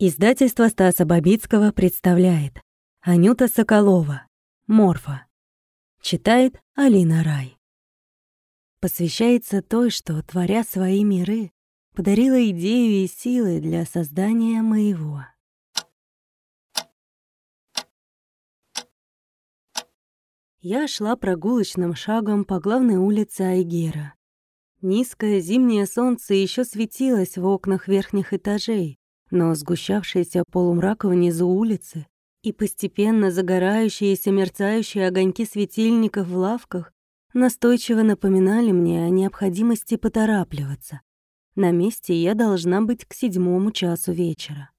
Издательство Стаса Бабицкого представляет Анюта Соколова Морфа Читает Алина Рай Посвящается той, что, творя свои миры, подарила идею и силы для создания моего. Я шла прогулочным шагом по главной улице Айгера. Низкое зимнее солнце еще светилось в окнах верхних этажей, но сгущавшийся полумрак внизу улицы и постепенно загорающиеся мерцающие огоньки светильников в лавках настойчиво напоминали мне о необходимости поторапливаться. На месте я должна быть к седьмому часу вечера.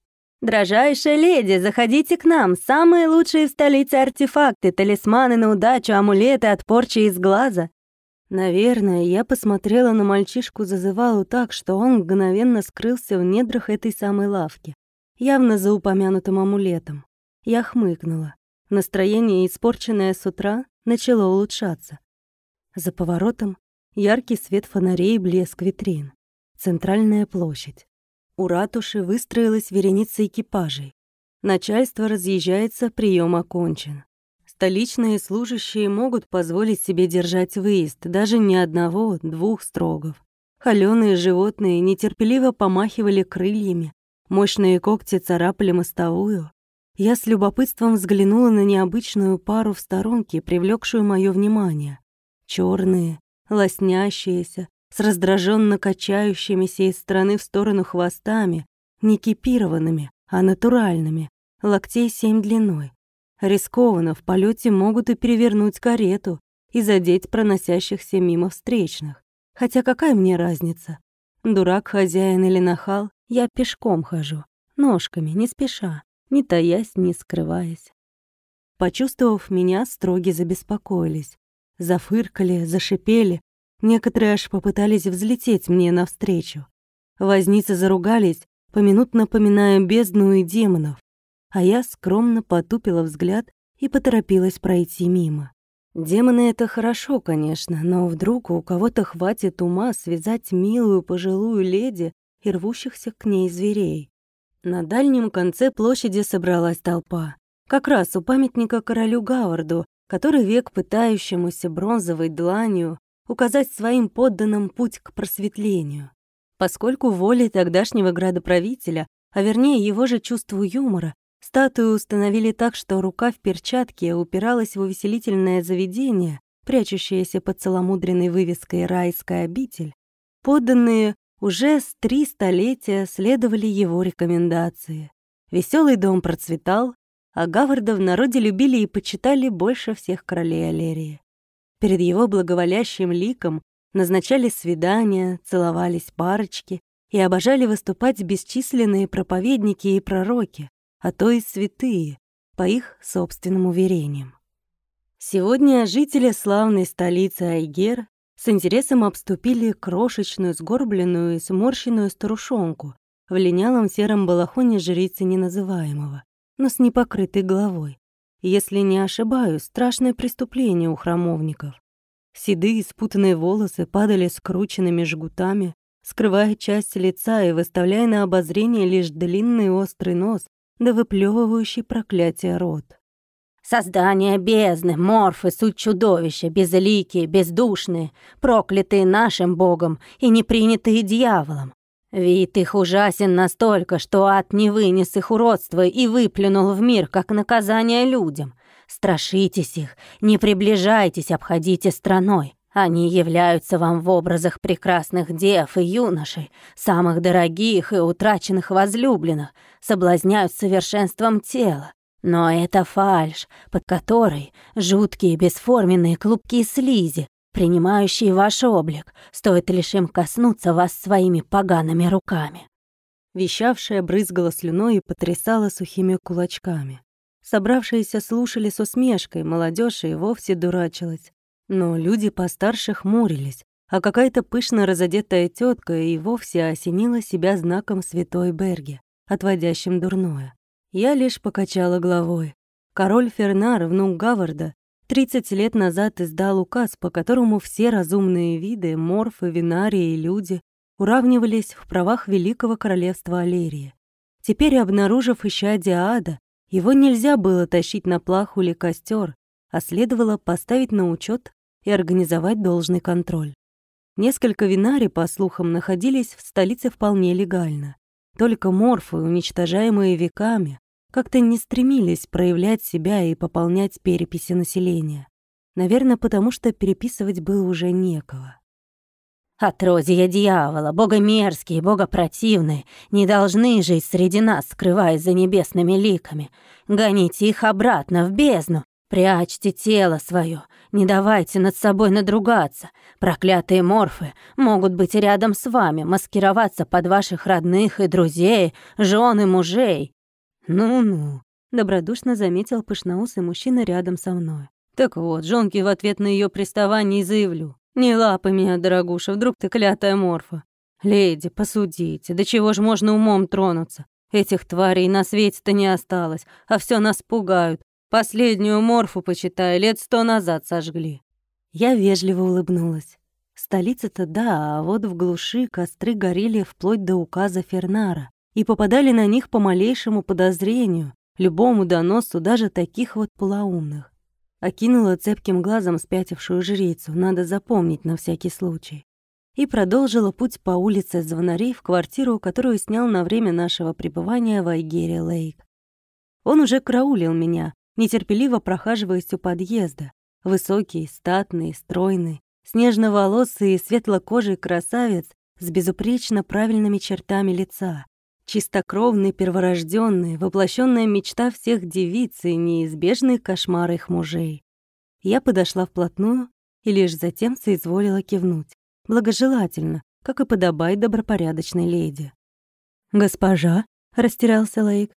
«Дрожайшая леди, заходите к нам! Самые лучшие в столице артефакты, талисманы на удачу, амулеты от порчи из глаза!» Наверное, я посмотрела на мальчишку-зазывалу так, что он мгновенно скрылся в недрах этой самой лавки, явно за упомянутым амулетом. Я хмыкнула. Настроение, испорченное с утра, начало улучшаться. За поворотом яркий свет фонарей и блеск витрин. Центральная площадь. У ратуши выстроилась вереница экипажей. Начальство разъезжается, прием окончен. Столичные служащие могут позволить себе держать выезд, даже не одного, двух строгов. Холёные животные нетерпеливо помахивали крыльями, мощные когти царапали мостовую. Я с любопытством взглянула на необычную пару в сторонке, привлекшую мое внимание. Черные, лоснящиеся, с раздраженно качающимися из стороны в сторону хвостами, не кипированными, а натуральными, локтей семь длиной. Рискованно, в полете могут и перевернуть карету и задеть проносящихся мимо встречных. Хотя какая мне разница? Дурак хозяин или нахал, я пешком хожу, ножками, не спеша, не таясь, не скрываясь. Почувствовав меня, строги забеспокоились. Зафыркали, зашипели. Некоторые аж попытались взлететь мне навстречу. Возницы заругались, поминутно поминая бездну и демонов а я скромно потупила взгляд и поторопилась пройти мимо. Демоны — это хорошо, конечно, но вдруг у кого-то хватит ума связать милую пожилую леди и рвущихся к ней зверей. На дальнем конце площади собралась толпа. Как раз у памятника королю Гаварду, который век пытающемуся бронзовой дланью указать своим подданным путь к просветлению. Поскольку волей тогдашнего градоправителя, а вернее его же чувству юмора, Статую установили так, что рука в перчатке упиралась в увеселительное заведение, прячущееся под целомудренной вывеской «Райская обитель». Подданные уже с три столетия следовали его рекомендации. Веселый дом процветал, а Гаварда в народе любили и почитали больше всех королей Алерии. Перед его благоволящим ликом назначали свидания, целовались парочки и обожали выступать бесчисленные проповедники и пророки, а то и святые, по их собственным уверениям. Сегодня жители славной столицы Айгер с интересом обступили крошечную, сгорбленную и сморщенную старушонку в линялом сером балахоне жрицы неназываемого, но с непокрытой головой. Если не ошибаюсь, страшное преступление у храмовников. Седые спутанные волосы падали скрученными жгутами, скрывая часть лица и выставляя на обозрение лишь длинный острый нос да выплевывающий проклятие рот. Создания бездны, морфы, суть чудовища, безликие, бездушные, проклятые нашим богом и не принятые дьяволом. Вид их ужасен настолько, что ад не вынес их уродства и выплюнул в мир, как наказание людям. Страшитесь их, не приближайтесь, обходите страной. Они являются вам в образах прекрасных дев и юношей, самых дорогих и утраченных возлюбленных, соблазняют совершенством тела. Но это фальшь, под которой жуткие бесформенные клубки слизи, принимающие ваш облик, стоит лишь им коснуться вас своими погаными руками. Вещавшая брызгала слюной и потрясала сухими кулачками. Собравшиеся слушали с усмешкой, молодежь и вовсе дурачилась. Но люди постарше хмурились, а какая-то пышно разодетая тетка и вовсе осенила себя знаком святой Берги, отводящим дурное. Я лишь покачала головой. Король Фернар, внук Гаварда, 30 лет назад издал указ, по которому все разумные виды, морфы, винарии и люди уравнивались в правах Великого Королевства Алерии. Теперь, обнаружив еще Диада, его нельзя было тащить на плаху или костер, а следовало поставить на учет и организовать должный контроль. Несколько винари, по слухам, находились в столице вполне легально. Только морфы, уничтожаемые веками, как-то не стремились проявлять себя и пополнять переписи населения. Наверное, потому что переписывать было уже некого. Отродья дьявола, богомерзкие, богопротивные, не должны жить среди нас, скрываясь за небесными ликами. Гоните их обратно в бездну, прячьте тело свое, не давайте над собой надругаться. Проклятые морфы могут быть рядом с вами, маскироваться под ваших родных и друзей, жен и мужей. «Ну-ну», — добродушно заметил пышноусый мужчина рядом со мной. «Так вот, жонки в ответ на ее приставание заявлю. Не лапай меня, дорогуша, вдруг ты клятая морфа. Леди, посудите, до чего ж можно умом тронуться? Этих тварей на свете-то не осталось, а все нас пугают. Последнюю морфу, почитай, лет сто назад сожгли». Я вежливо улыбнулась. Столица-то да, а вот в глуши костры горели вплоть до указа Фернара и попадали на них по малейшему подозрению, любому доносу даже таких вот полоумных. Окинула цепким глазом спятившую жрицу, надо запомнить на всякий случай. И продолжила путь по улице Звонарей в квартиру, которую снял на время нашего пребывания в Айгере Лейк. Он уже караулил меня, нетерпеливо прохаживаясь у подъезда. Высокий, статный, стройный, снежноволосый и светлокожий красавец с безупречно правильными чертами лица. Чистокровный, перворожденный, воплощенная мечта всех девиц и неизбежный кошмар их мужей. Я подошла вплотную и лишь затем соизволила кивнуть. Благожелательно, как и подобает добропорядочной леди. «Госпожа», — растерялся Лейк.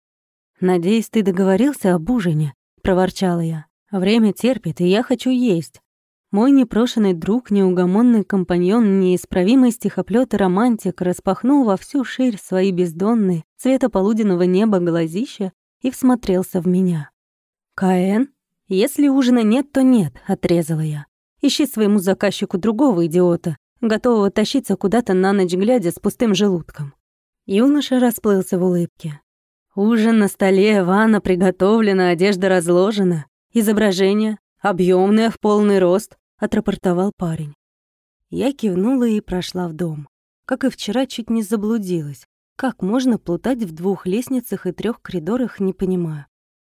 «Надеюсь, ты договорился об ужине», — проворчала я. «Время терпит, и я хочу есть. Мой непрошенный друг, неугомонный компаньон, неисправимый стихоплёт и романтик распахнул во всю ширь свои бездонные, цвета полуденного неба глазища и всмотрелся в меня. «Каэн? Если ужина нет, то нет», — отрезала я. «Ищи своему заказчику другого идиота, готового тащиться куда-то на ночь глядя с пустым желудком». Юноша расплылся в улыбке. «Ужин на столе, ванна приготовлена, одежда разложена, изображение, объемная в полный рост», — отрапортовал парень. Я кивнула и прошла в дом. Как и вчера, чуть не заблудилась. Как можно плутать в двух лестницах и трех коридорах, не понимаю.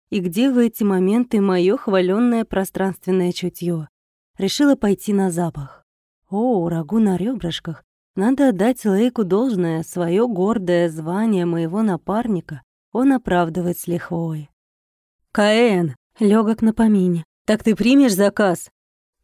И где в эти моменты моё хвалённое пространственное чутье? Решила пойти на запах. О, рагу на ребрышках. Надо отдать Лейку должное, свое гордое звание моего напарника он оправдывает с лихвой. «Каэн!» — легок на помине. Так ты примешь заказ?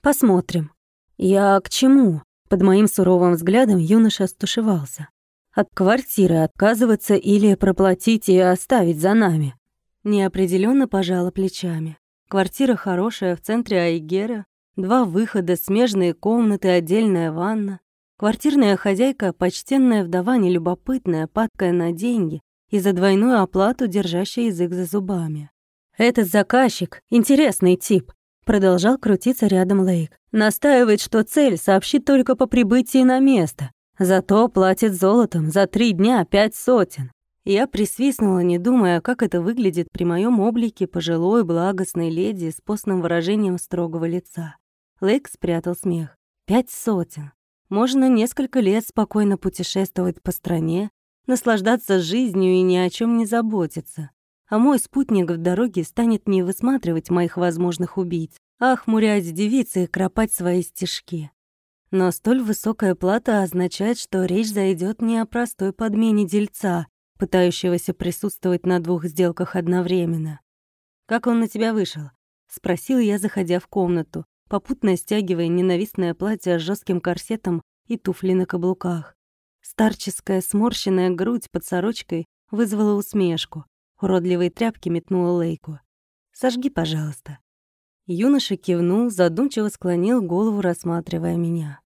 Посмотрим. Я к чему? Под моим суровым взглядом юноша стушевался. От квартиры отказываться или проплатить и оставить за нами? Неопределенно пожала плечами. Квартира хорошая, в центре Айгера, два выхода, смежные комнаты, отдельная ванна. Квартирная хозяйка, почтенная вдова, нелюбопытная, падкая на деньги и за двойную оплату держащая язык за зубами. «Этот заказчик — интересный тип», — продолжал крутиться рядом Лейк. «Настаивает, что цель сообщит только по прибытии на место. Зато платит золотом за три дня пять сотен». Я присвистнула, не думая, как это выглядит при моем облике пожилой благостной леди с постным выражением строгого лица. Лейк спрятал смех. «Пять сотен. Можно несколько лет спокойно путешествовать по стране, наслаждаться жизнью и ни о чем не заботиться а мой спутник в дороге станет не высматривать моих возможных убийц, а хмурять девицы и кропать свои стежки. Но столь высокая плата означает, что речь зайдет не о простой подмене дельца, пытающегося присутствовать на двух сделках одновременно. «Как он на тебя вышел?» — спросил я, заходя в комнату, попутно стягивая ненавистное платье с жестким корсетом и туфли на каблуках. Старческая сморщенная грудь под сорочкой вызвала усмешку, Уродливые тряпки метнула Лейку. «Сожги, пожалуйста». Юноша кивнул, задумчиво склонил голову, рассматривая меня.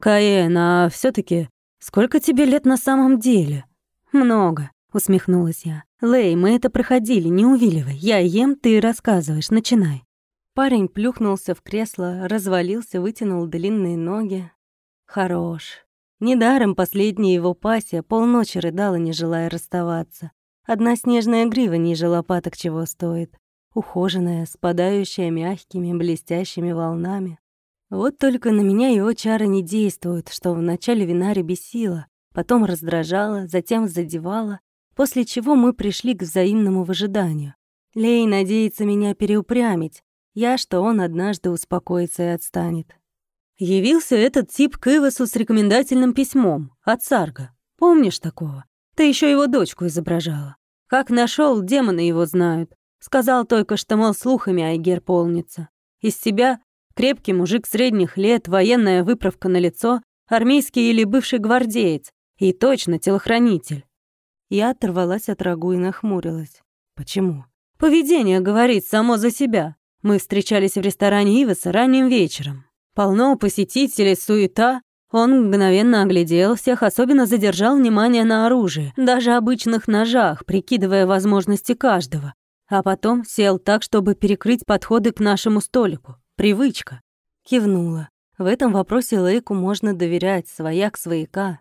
«Каэн, а все таки сколько тебе лет на самом деле?» «Много», — усмехнулась я. «Лей, мы это проходили, не увиливай. Я ем, ты рассказываешь, начинай». Парень плюхнулся в кресло, развалился, вытянул длинные ноги. Хорош. Недаром последняя его пассия полночи рыдала, не желая расставаться. Одна снежная грива ниже лопаток чего стоит. Ухоженная, спадающая мягкими, блестящими волнами. Вот только на меня его чары не действуют, что вначале Винари бесило, потом раздражало, затем задевало, после чего мы пришли к взаимному выжиданию. Лей надеется меня переупрямить, я, что он однажды успокоится и отстанет. Явился этот тип к Ивасу с рекомендательным письмом от Сарга. Помнишь такого? Ты еще его дочку изображала. Как нашел, демоны его знают. Сказал только, что, мол, слухами Айгер полнится. Из себя крепкий мужик средних лет, военная выправка на лицо, армейский или бывший гвардеец. И точно телохранитель. Я оторвалась от рагу и нахмурилась. Почему? Поведение говорит само за себя. Мы встречались в ресторане Иваса ранним вечером. Полно посетителей, суета, он мгновенно оглядел всех, особенно задержал внимание на оружии, даже обычных ножах, прикидывая возможности каждого. А потом сел так, чтобы перекрыть подходы к нашему столику. Привычка. Кивнула. В этом вопросе Лейку можно доверять, свояк свояка.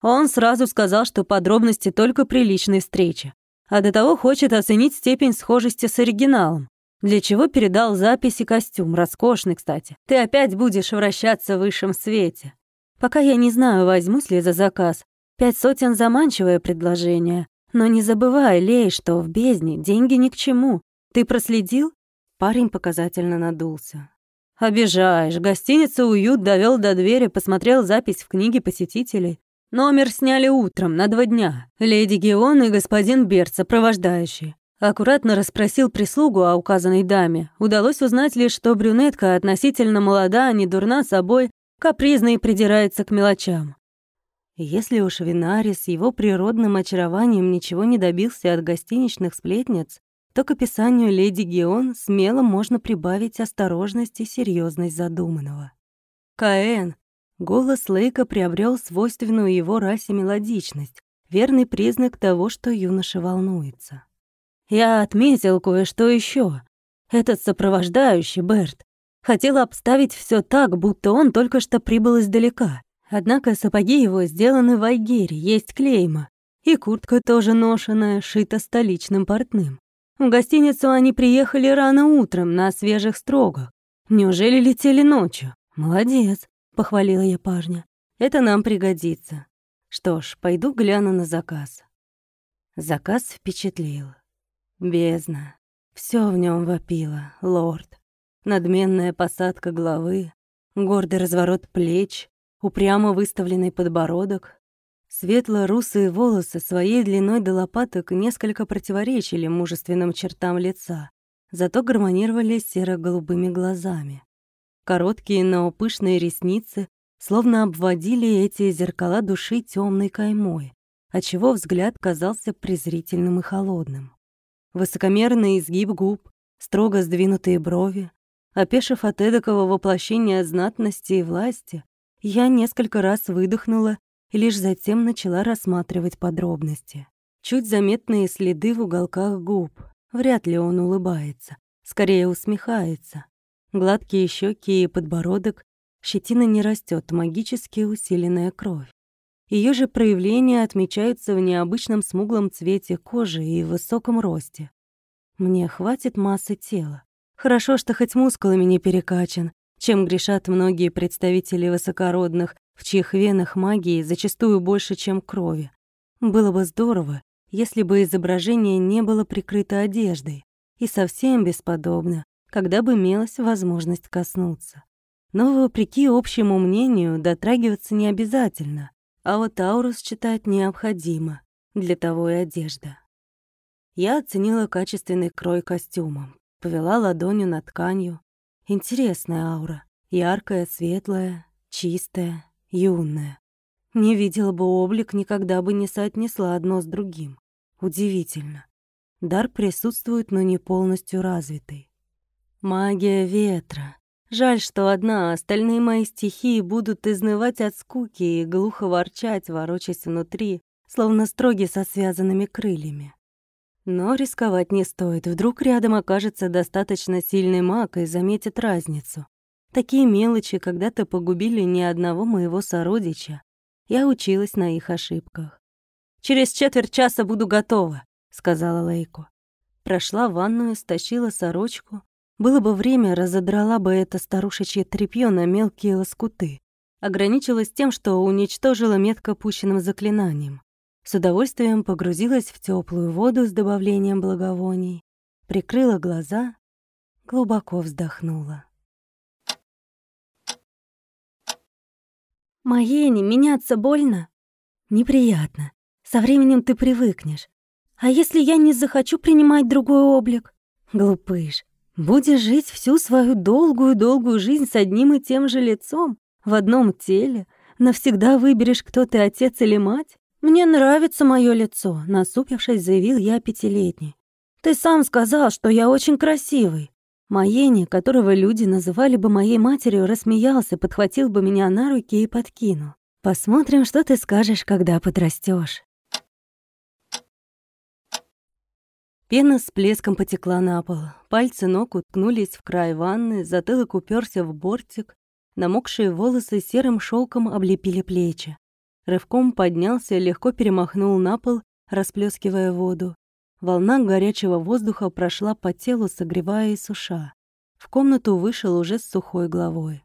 Он сразу сказал, что подробности только при личной встрече. А до того хочет оценить степень схожести с оригиналом. Для чего передал запись и костюм, роскошный, кстати. Ты опять будешь вращаться в высшем свете. Пока я не знаю, возьмусь ли за заказ. Пять сотен — заманчивое предложение. Но не забывай, Лей, что в бездне деньги ни к чему. Ты проследил?» Парень показательно надулся. «Обижаешь. Гостиница «Уют» довел до двери, посмотрел запись в книге посетителей. Номер сняли утром, на два дня. Леди Геон и господин Берт, сопровождающие. Аккуратно расспросил прислугу о указанной даме. Удалось узнать лишь, что брюнетка относительно молода, не дурна собой, капризно и придирается к мелочам. Если уж Винари с его природным очарованием ничего не добился от гостиничных сплетниц, то к описанию леди Геон смело можно прибавить осторожность и серьезность задуманного. Каэн. Голос Лейка приобрел свойственную его расе мелодичность, верный признак того, что юноша волнуется. Я отметил кое-что еще. Этот сопровождающий, Берт, Хотела обставить все так, будто он только что прибыл издалека. Однако сапоги его сделаны в Айгере, есть клейма. И куртка тоже ношеная, шита столичным портным. В гостиницу они приехали рано утром, на свежих строгах. Неужели летели ночью? Молодец, похвалила я парня. Это нам пригодится. Что ж, пойду гляну на заказ. Заказ впечатлил. Бездна. Все в нем вопило, лорд надменная посадка головы, гордый разворот плеч, упрямо выставленный подбородок. Светло-русые волосы своей длиной до лопаток несколько противоречили мужественным чертам лица, зато гармонировали серо-голубыми глазами. Короткие, но пышные ресницы словно обводили эти зеркала души темной каймой, отчего взгляд казался презрительным и холодным. Высокомерный изгиб губ, строго сдвинутые брови, Опешив от эдакого воплощения знатности и власти, я несколько раз выдохнула и лишь затем начала рассматривать подробности. Чуть заметные следы в уголках губ. Вряд ли он улыбается. Скорее усмехается. Гладкие щеки и подбородок. Щетина не растет, магически усиленная кровь. Ее же проявления отмечаются в необычном смуглом цвете кожи и высоком росте. Мне хватит массы тела. Хорошо, что хоть мускулами не перекачан, чем грешат многие представители высокородных, в чьих венах магии зачастую больше, чем крови. Было бы здорово, если бы изображение не было прикрыто одеждой, и совсем бесподобно, когда бы имелась возможность коснуться. Но, вопреки общему мнению, дотрагиваться не обязательно, а вот аурус читать необходимо, для того и одежда. Я оценила качественный крой костюма, повела ладонью над тканью. Интересная аура. Яркая, светлая, чистая, юная. Не видела бы облик, никогда бы не соотнесла одно с другим. Удивительно. Дар присутствует, но не полностью развитый. Магия ветра. Жаль, что одна, а остальные мои стихии будут изнывать от скуки и глухо ворчать, ворочаясь внутри, словно строги со связанными крыльями. Но рисковать не стоит. Вдруг рядом окажется достаточно сильный маг и заметит разницу. Такие мелочи когда-то погубили ни одного моего сородича. Я училась на их ошибках. «Через четверть часа буду готова», — сказала Лейку. Прошла в ванную, стащила сорочку. Было бы время, разодрала бы это старушечье тряпьё на мелкие лоскуты. Ограничилась тем, что уничтожила метко пущенным заклинанием. С удовольствием погрузилась в теплую воду с добавлением благовоний, прикрыла глаза, глубоко вздохнула. «Маени, меняться больно?» «Неприятно. Со временем ты привыкнешь. А если я не захочу принимать другой облик?» «Глупыш. Будешь жить всю свою долгую-долгую жизнь с одним и тем же лицом, в одном теле, навсегда выберешь, кто ты, отец или мать? Мне нравится мое лицо», — насупившись, заявил я пятилетний. «Ты сам сказал, что я очень красивый. Маени, которого люди называли бы моей матерью, рассмеялся, подхватил бы меня на руки и подкинул. «Посмотрим, что ты скажешь, когда подрастешь. Пена с плеском потекла на пол. Пальцы ног уткнулись в край ванны, затылок уперся в бортик. Намокшие волосы серым шелком облепили плечи. Рывком поднялся, легко перемахнул на пол, расплескивая воду. Волна горячего воздуха прошла по телу, согревая и суша. В комнату вышел уже с сухой головой.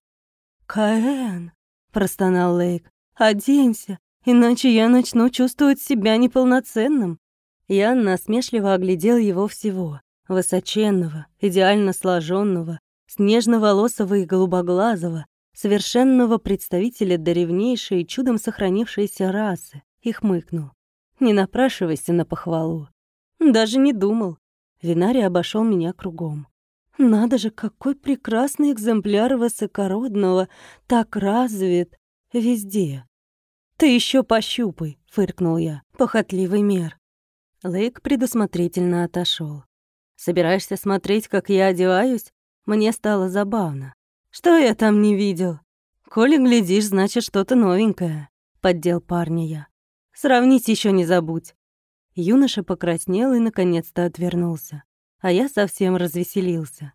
«Каэн!» — простонал Лейк. «Оденься, иначе я начну чувствовать себя неполноценным». Я насмешливо оглядел его всего. Высоченного, идеально сложенного, снежно-волосого и голубоглазого, совершенного представителя древнейшей чудом сохранившейся расы, и хмыкнул. «Не напрашивайся на похвалу. Даже не думал. Винарий обошел меня кругом. Надо же, какой прекрасный экземпляр высокородного, так развит везде. Ты еще пощупай, фыркнул я. Похотливый мер. Лейк предусмотрительно отошел. Собираешься смотреть, как я одеваюсь? Мне стало забавно. Что я там не видел? Коли глядишь, значит, что-то новенькое. Поддел парня я. Сравнить еще не забудь. Юноша покраснел и наконец-то отвернулся. А я совсем развеселился.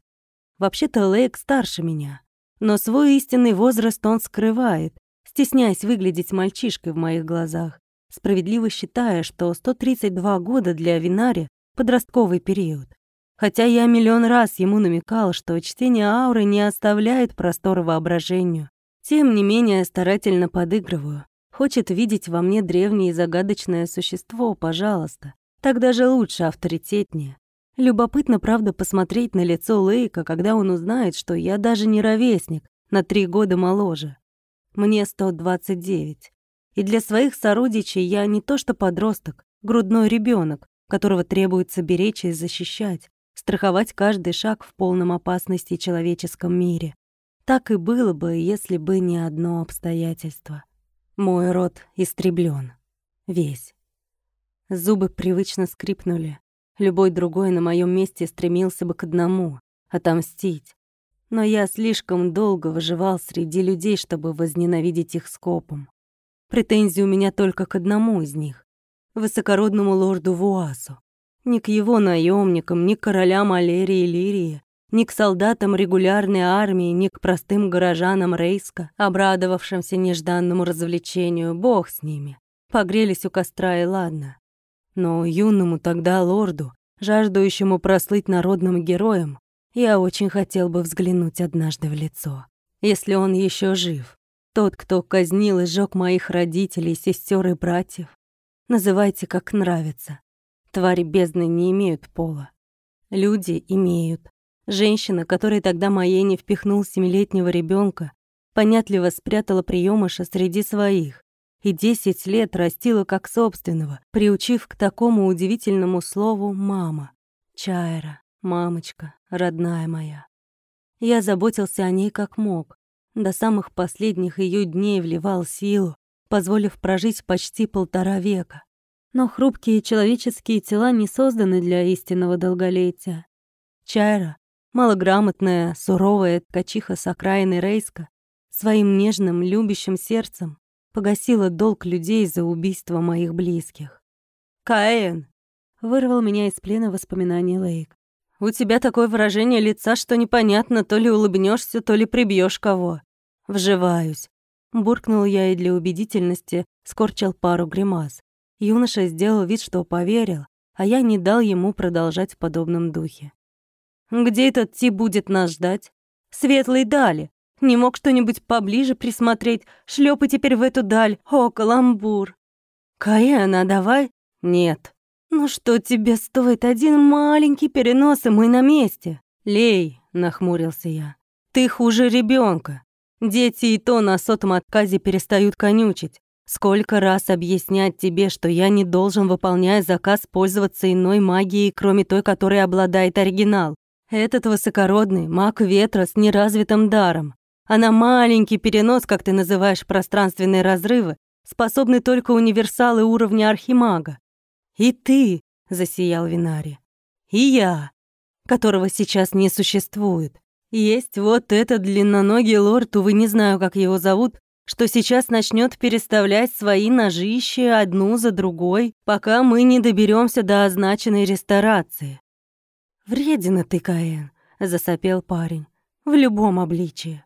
Вообще-то Лейк старше меня. Но свой истинный возраст он скрывает, стесняясь выглядеть мальчишкой в моих глазах, справедливо считая, что 132 года для Винари — подростковый период. Хотя я миллион раз ему намекал, что чтение ауры не оставляет простора воображению, тем не менее старательно подыгрываю. Хочет видеть во мне древнее и загадочное существо, пожалуйста. Так даже лучше, авторитетнее. Любопытно, правда, посмотреть на лицо Лейка, когда он узнает, что я даже не ровесник, на три года моложе. Мне 129. И для своих сородичей я не то что подросток, грудной ребенок, которого требуется беречь и защищать, страховать каждый шаг в полном опасности человеческом мире. Так и было бы, если бы не одно обстоятельство. Мой рот истреблен. Весь. Зубы привычно скрипнули. Любой другой на моем месте стремился бы к одному — отомстить. Но я слишком долго выживал среди людей, чтобы возненавидеть их скопом. Претензии у меня только к одному из них — высокородному лорду Вуасу. Ни к его наемникам, ни к королям Алерии и Лирии, ни к солдатам регулярной армии, ни к простым горожанам Рейска, обрадовавшимся нежданному развлечению, бог с ними. Погрелись у костра и ладно. Но юному тогда лорду, жаждущему прослыть народным героем, я очень хотел бы взглянуть однажды в лицо. Если он еще жив. Тот, кто казнил и сжёг моих родителей, сестер и братьев. Называйте как нравится. Твари бездны не имеют пола. Люди имеют. Женщина, которой тогда Маени впихнул семилетнего ребенка, понятливо спрятала приемыша среди своих и десять лет растила как собственного, приучив к такому удивительному слову «мама». Чайра, мамочка, родная моя. Я заботился о ней как мог, до самых последних ее дней вливал силу, позволив прожить почти полтора века. Но хрупкие человеческие тела не созданы для истинного долголетия. Чайра Малограмотная, суровая ткачиха с окраины Рейска своим нежным, любящим сердцем погасила долг людей за убийство моих близких. «Каэн!» — вырвал меня из плена воспоминаний Лейк. «У тебя такое выражение лица, что непонятно, то ли улыбнешься, то ли прибьешь кого. Вживаюсь». Буркнул я и для убедительности скорчил пару гримас. Юноша сделал вид, что поверил, а я не дал ему продолжать в подобном духе. «Где этот Ти будет нас ждать? Светлой дали. Не мог что-нибудь поближе присмотреть? Шлёпай теперь в эту даль. О, каламбур!» «Каэна, давай?» «Нет». «Ну что тебе стоит один маленький перенос, и мы на месте?» «Лей», — нахмурился я, — «ты хуже ребенка. Дети и то на сотом отказе перестают конючить. Сколько раз объяснять тебе, что я не должен, выполняя заказ, пользоваться иной магией, кроме той, которой обладает оригинал. Этот высокородный маг ветра с неразвитым даром. А на маленький перенос, как ты называешь пространственные разрывы, способны только универсалы уровня архимага. И ты, — засиял Винари, — и я, которого сейчас не существует. Есть вот этот длинноногий лорд, увы, не знаю, как его зовут, что сейчас начнет переставлять свои ножища одну за другой, пока мы не доберемся до означенной ресторации. «Вредина ты, Каэн», — засопел парень, — «в любом обличии».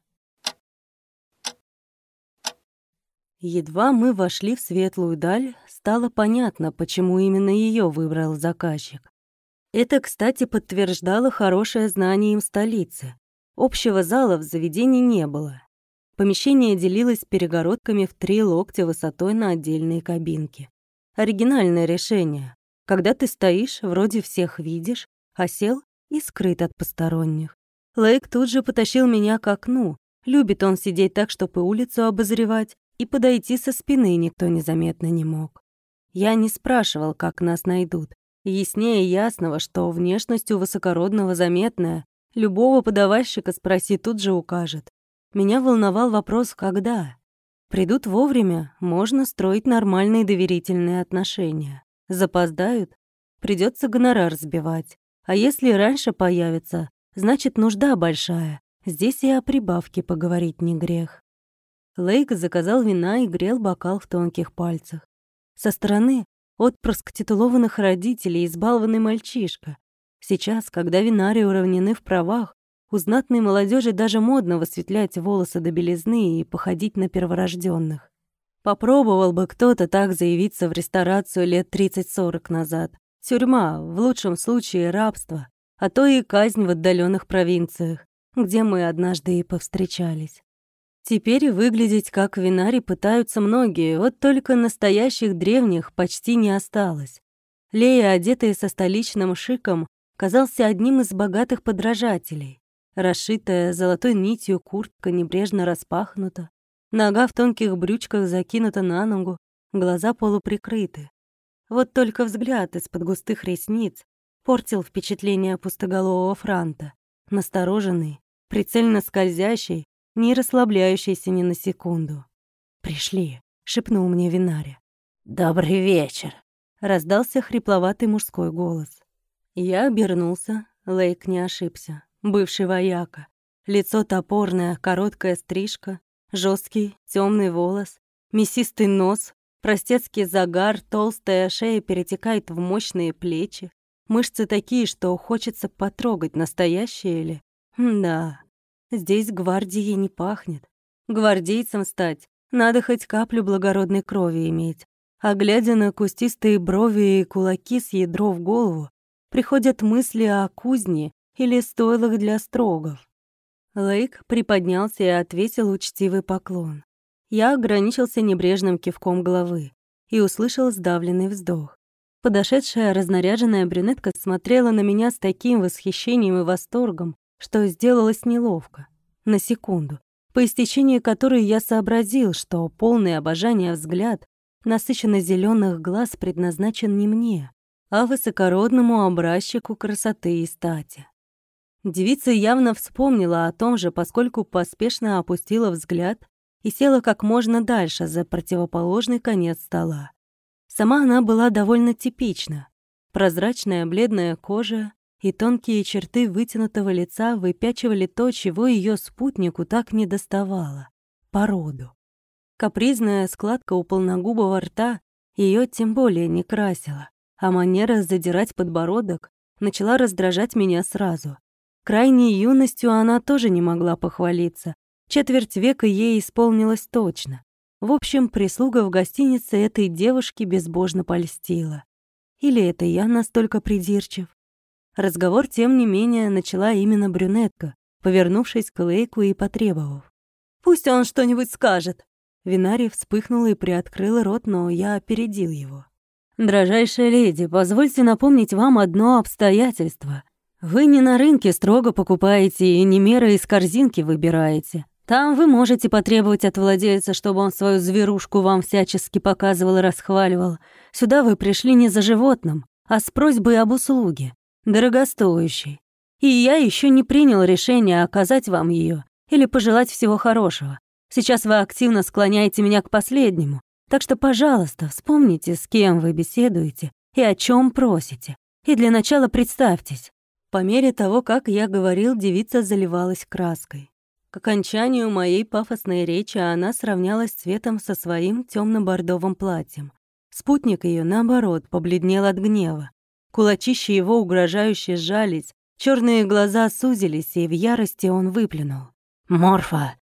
Едва мы вошли в светлую даль, стало понятно, почему именно ее выбрал заказчик. Это, кстати, подтверждало хорошее знание им столицы. Общего зала в заведении не было. Помещение делилось перегородками в три локтя высотой на отдельные кабинки. Оригинальное решение. Когда ты стоишь, вроде всех видишь, а сел и скрыт от посторонних. Лейк тут же потащил меня к окну. Любит он сидеть так, чтобы улицу обозревать, и подойти со спины никто незаметно не мог. Я не спрашивал, как нас найдут. Яснее ясного, что внешность у высокородного заметная. Любого подавальщика спроси, тут же укажет. Меня волновал вопрос «когда?». Придут вовремя, можно строить нормальные доверительные отношения. Запоздают, придется гонорар сбивать. А если раньше появится, значит, нужда большая. Здесь и о прибавке поговорить не грех. Лейк заказал вина и грел бокал в тонких пальцах. Со стороны отпрыск титулованных родителей, избалованный мальчишка. Сейчас, когда винари уравнены в правах, у знатной молодежи даже модно высветлять волосы до белизны и походить на перворожденных. Попробовал бы кто-то так заявиться в ресторацию лет 30-40 назад. Тюрьма, в лучшем случае рабство, а то и казнь в отдаленных провинциях, где мы однажды и повстречались. Теперь выглядеть как винари пытаются многие, вот только настоящих древних почти не осталось. Лея, одетая со столичным шиком, казался одним из богатых подражателей. Расшитая золотой нитью куртка небрежно распахнута, нога в тонких брючках закинута на ногу, глаза полуприкрыты. Вот только взгляд из-под густых ресниц портил впечатление пустоголового франта, настороженный, прицельно скользящий, не расслабляющийся ни на секунду. «Пришли», — шепнул мне Винари. «Добрый вечер», — раздался хрипловатый мужской голос. Я обернулся, Лейк не ошибся бывший вояка. Лицо топорное, короткая стрижка, жесткий темный волос, мясистый нос, простецкий загар, толстая шея перетекает в мощные плечи. Мышцы такие, что хочется потрогать, настоящие ли. Да, здесь гвардии не пахнет. Гвардейцем стать надо хоть каплю благородной крови иметь. А глядя на кустистые брови и кулаки с ядро в голову, приходят мысли о кузне или стойлах для строгов. Лейк приподнялся и ответил учтивый поклон. Я ограничился небрежным кивком головы и услышал сдавленный вздох. Подошедшая разнаряженная брюнетка смотрела на меня с таким восхищением и восторгом, что сделалось неловко. На секунду, по истечении которой я сообразил, что полный обожания взгляд насыщенно зеленых глаз предназначен не мне, а высокородному образчику красоты и стати. Девица явно вспомнила о том же, поскольку поспешно опустила взгляд и села как можно дальше за противоположный конец стола. Сама она была довольно типична. Прозрачная бледная кожа и тонкие черты вытянутого лица выпячивали то, чего ее спутнику так не доставало — породу. Капризная складка у полногубого рта ее тем более не красила, а манера задирать подбородок начала раздражать меня сразу. Крайней юностью она тоже не могла похвалиться. Четверть века ей исполнилось точно. В общем, прислуга в гостинице этой девушки безбожно польстила. Или это я настолько придирчив? Разговор, тем не менее, начала именно брюнетка, повернувшись к Лейку и потребовав. «Пусть он что-нибудь скажет!» Винари вспыхнула и приоткрыла рот, но я опередил его. «Дрожайшая леди, позвольте напомнить вам одно обстоятельство. Вы не на рынке строго покупаете и не меры из корзинки выбираете. Там вы можете потребовать от владельца, чтобы он свою зверушку вам всячески показывал и расхваливал. Сюда вы пришли не за животным, а с просьбой об услуге, дорогостоящей. И я еще не принял решение оказать вам ее или пожелать всего хорошего. Сейчас вы активно склоняете меня к последнему, так что, пожалуйста, вспомните, с кем вы беседуете и о чем просите. И для начала представьтесь. По мере того, как я говорил, девица заливалась краской. К окончанию моей пафосной речи она сравнялась цветом со своим темно бордовым платьем. Спутник ее, наоборот, побледнел от гнева. Кулачища его угрожающе сжались, черные глаза сузились, и в ярости он выплюнул. «Морфа!»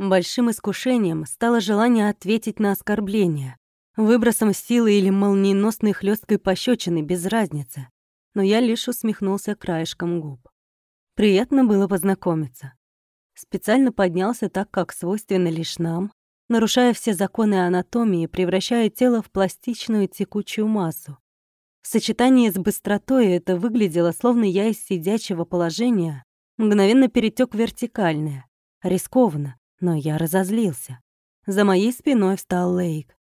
Большим искушением стало желание ответить на оскорбление. Выбросом силы или молниеносной хлесткой пощечины без разницы. Но я лишь усмехнулся краешком губ. Приятно было познакомиться специально поднялся так, как свойственно лишь нам, нарушая все законы анатомии, превращая тело в пластичную текучую массу. В сочетании с быстротой это выглядело, словно я из сидячего положения мгновенно перетек вертикальное. Рискованно, но я разозлился. За моей спиной встал Лейк.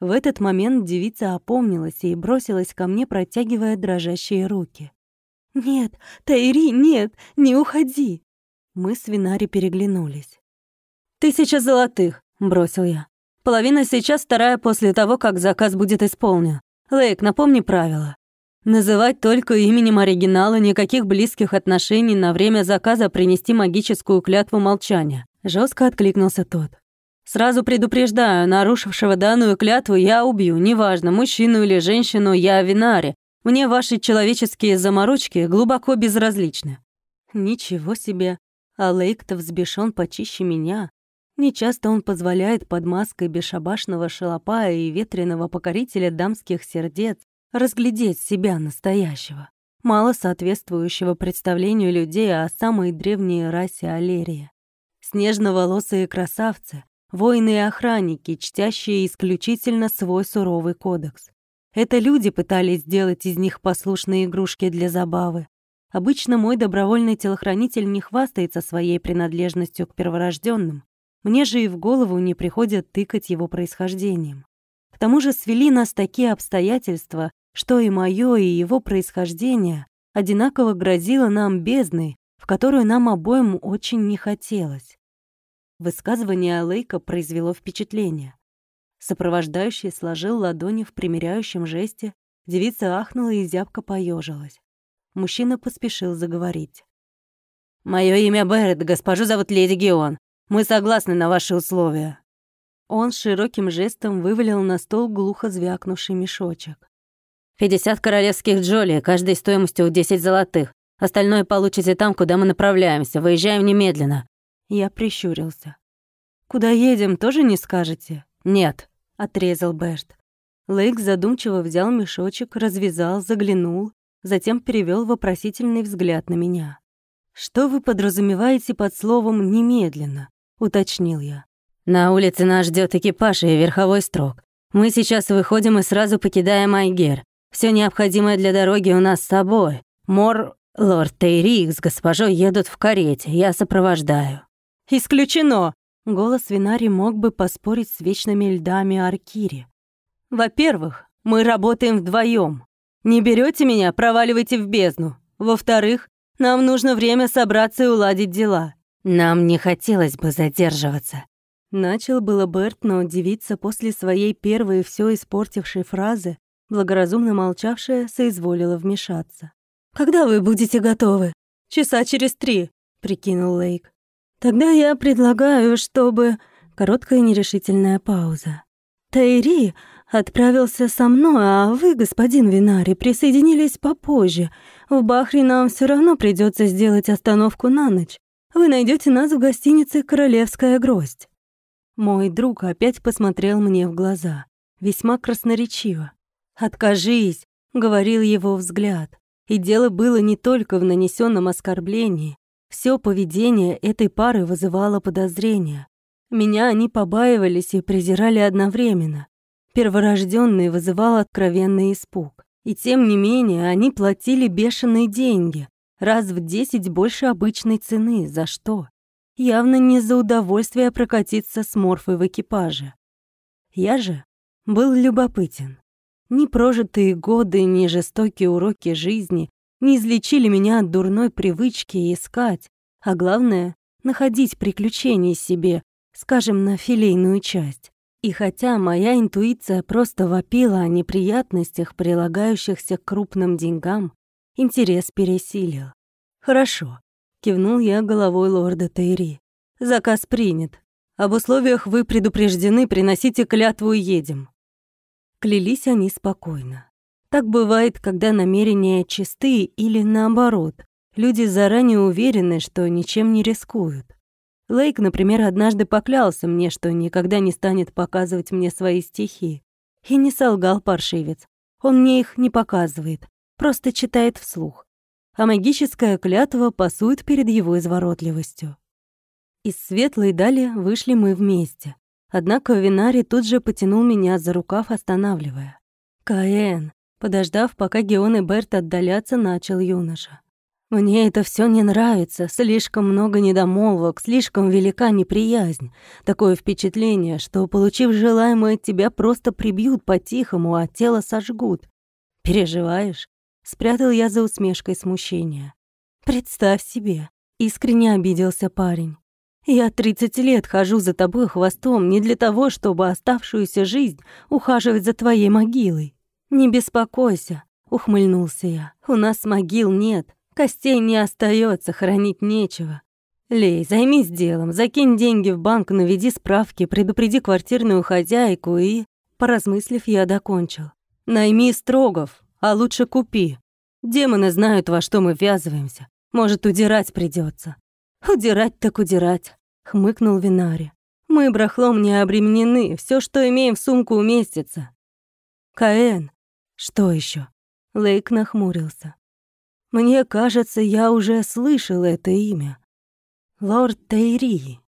В этот момент девица опомнилась и бросилась ко мне, протягивая дрожащие руки. «Нет, Тайри, нет, не уходи!» Мы с Винари переглянулись. «Тысяча золотых», — бросил я. «Половина сейчас, вторая после того, как заказ будет исполнен. Лейк, напомни правила. Называть только именем оригинала, никаких близких отношений, на время заказа принести магическую клятву молчания». Жестко откликнулся тот. «Сразу предупреждаю, нарушившего данную клятву я убью, неважно, мужчину или женщину, я Винари. Мне ваши человеческие заморочки глубоко безразличны». «Ничего себе!» А Лейк-то взбешён почище меня. Нечасто он позволяет под маской бесшабашного шалопая и ветреного покорителя дамских сердец разглядеть себя настоящего, мало соответствующего представлению людей о самой древней расе Алерия. Снежноволосые красавцы, воины и охранники, чтящие исключительно свой суровый кодекс. Это люди пытались сделать из них послушные игрушки для забавы, Обычно мой добровольный телохранитель не хвастается своей принадлежностью к перворожденным. Мне же и в голову не приходит тыкать его происхождением. К тому же свели нас такие обстоятельства, что и моё, и его происхождение одинаково грозило нам бездной, в которую нам обоим очень не хотелось. Высказывание Алейка произвело впечатление. Сопровождающий сложил ладони в примиряющем жесте, девица ахнула и зябко поежилась. Мужчина поспешил заговорить. «Моё имя Берет, госпожу зовут Леди Геон. Мы согласны на ваши условия». Он широким жестом вывалил на стол глухо звякнувший мешочек. «Пятьдесят королевских джоли, каждой стоимостью в десять золотых. Остальное получите там, куда мы направляемся. Выезжаем немедленно». Я прищурился. «Куда едем, тоже не скажете?» «Нет», — отрезал Берт. Лейк задумчиво взял мешочек, развязал, заглянул, затем перевел вопросительный взгляд на меня. «Что вы подразумеваете под словом «немедленно»?» — уточнил я. «На улице нас ждет экипаж и верховой строк. Мы сейчас выходим и сразу покидаем Айгер. Все необходимое для дороги у нас с собой. Мор, лорд Тейрик с госпожой едут в карете, я сопровождаю». «Исключено!» Голос Винари мог бы поспорить с вечными льдами Аркири. «Во-первых, мы работаем вдвоем. Не берете меня, проваливайте в бездну. Во-вторых, нам нужно время собраться и уладить дела. Нам не хотелось бы задерживаться. Начал было Берт, но девица после своей первой все испортившей фразы, благоразумно молчавшая, соизволила вмешаться. «Когда вы будете готовы?» «Часа через три», — прикинул Лейк. «Тогда я предлагаю, чтобы...» Короткая нерешительная пауза. «Тайри отправился со мной, а вы, господин Винари, присоединились попозже. В Бахре нам все равно придется сделать остановку на ночь. Вы найдете нас в гостинице «Королевская гроздь». Мой друг опять посмотрел мне в глаза, весьма красноречиво. «Откажись! говорил его взгляд. И дело было не только в нанесенном оскорблении. Все поведение этой пары вызывало подозрения. Меня они побаивались и презирали одновременно. Перворожденный вызывал откровенный испуг. И тем не менее они платили бешеные деньги, раз в десять больше обычной цены. За что? Явно не за удовольствие прокатиться с морфой в экипаже. Я же был любопытен. Ни прожитые годы, ни жестокие уроки жизни не излечили меня от дурной привычки искать, а главное — находить приключения себе, скажем, на филейную часть. И хотя моя интуиция просто вопила о неприятностях, прилагающихся к крупным деньгам, интерес пересилил. «Хорошо», — кивнул я головой лорда Тейри. «Заказ принят. Об условиях вы предупреждены, приносите клятву и едем». Клялись они спокойно. Так бывает, когда намерения чисты или наоборот. Люди заранее уверены, что ничем не рискуют. Лейк, например, однажды поклялся мне, что никогда не станет показывать мне свои стихи. И не солгал паршивец. Он мне их не показывает, просто читает вслух. А магическая клятва пасует перед его изворотливостью. Из светлой дали вышли мы вместе. Однако Винари тут же потянул меня за рукав, останавливая. «Каэн!» Подождав, пока Геон и Берт отдалятся, начал юноша. Мне это все не нравится, слишком много недомолвок, слишком велика неприязнь. Такое впечатление, что, получив желаемое, тебя просто прибьют по-тихому, а тело сожгут. Переживаешь? Спрятал я за усмешкой смущения. Представь себе, искренне обиделся парень. Я тридцать лет хожу за тобой хвостом не для того, чтобы оставшуюся жизнь ухаживать за твоей могилой. Не беспокойся, ухмыльнулся я. У нас могил нет, Костей не остается, хранить нечего. Лей, займись делом, закинь деньги в банк, наведи справки, предупреди квартирную хозяйку и... Поразмыслив, я докончил. Найми строгов, а лучше купи. Демоны знают, во что мы ввязываемся. Может, удирать придется. Удирать так удирать, хмыкнул Винари. Мы брахлом не обременены, все, что имеем в сумку, уместится. Каэн. Что еще? Лейк нахмурился. Мне кажется, я уже слышал это имя. Лорд Тейри.